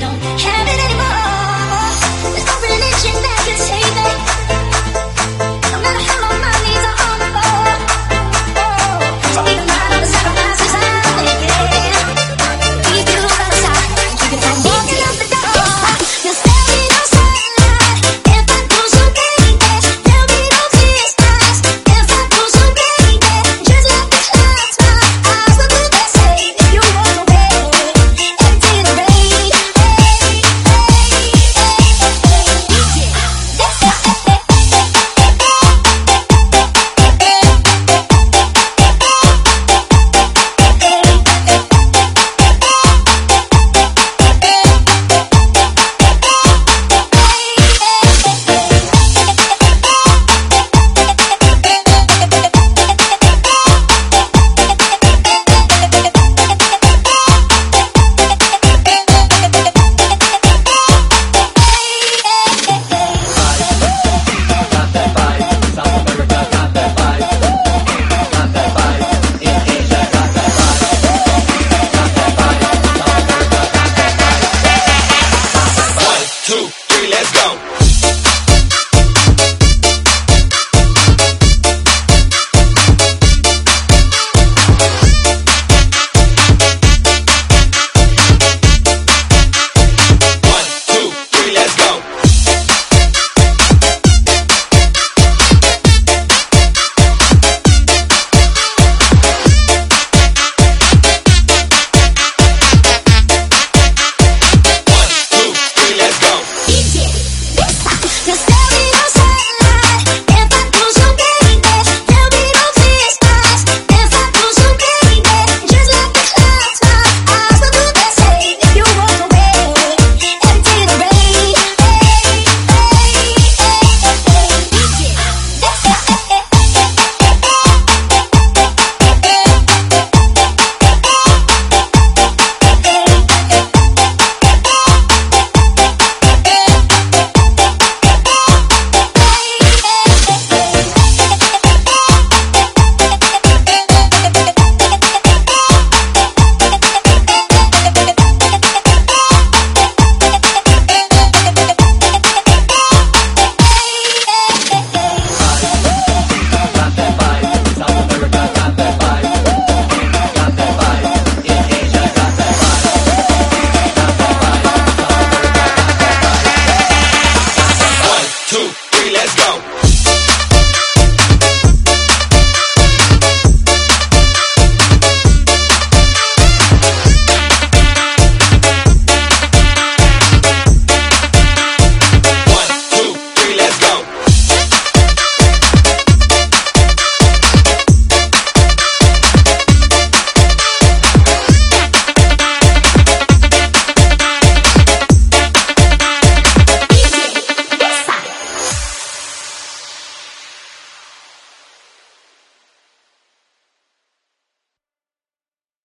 don't have it anymore.